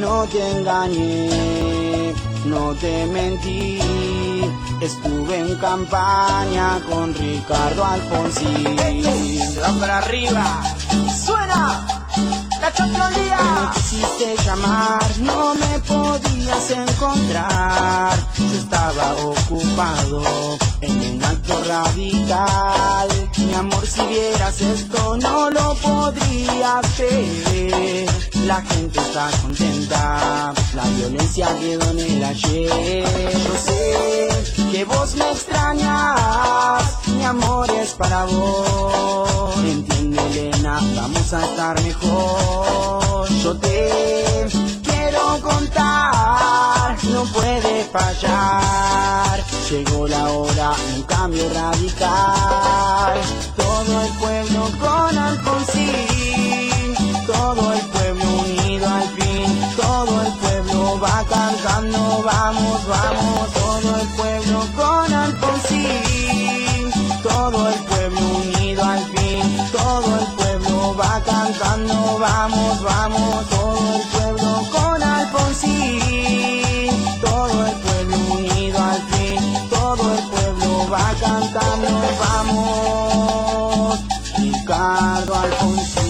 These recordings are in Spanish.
no te engañé, no te mentí. Estuve en campaña con Ricardo Alfonsín. Se va para arriba, suena la championía. Me quisiste llamar, no me podías encontrar. Yo estaba ocupado en un acto radical. Mi amor, si vieras esto, no lo podrías creer. La gente está contenta, la violencia quedó en el ayer. Yo sé que vos me extrañas, mi amor es para vos. Entiende, Elena, vamos a estar mejor. Yo te quiero contar, no puede fallar. Llegó la hora, un cambio radical. Todo el pueblo con Alfonsín, va cantando, vamos, vamos, todo el pueblo con Alfonsín, todo el pueblo unido al fin, todo el pueblo va cantando, vamos, vamos, todo el pueblo con Alfonsín, todo el pueblo unido al fin, todo el pueblo va cantando, vamos, Ricardo Alfonsín.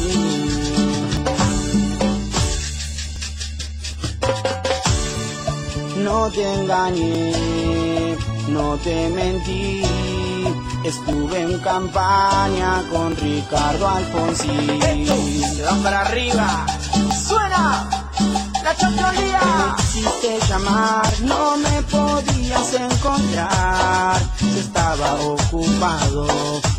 No te engañé, no te mentí. Estuve en campaña con Ricardo Alfonsín. Se va para arriba, suena la championía. Me quisiste llamar, no me podías encontrar. Yo estaba ocupado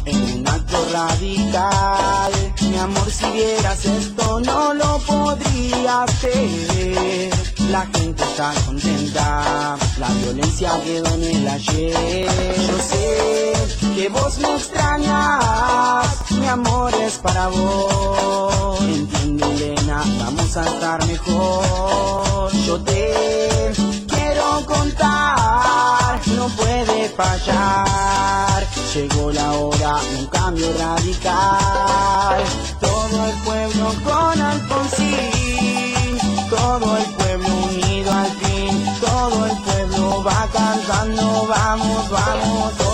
en un acto radical. Mi amor, si vieras esto, no lo podrías creer. La gente está contenta, la violencia quedó en el ayer. Yo sé que vos me extrañas, mi amor es para vos. Entiende, Elena, vamos a estar mejor. Yo te quiero contar, no puede fallar. Llegó la hora, un cambio radical. Todo el pueblo con Alfonsín, cantando, vamos, vamos.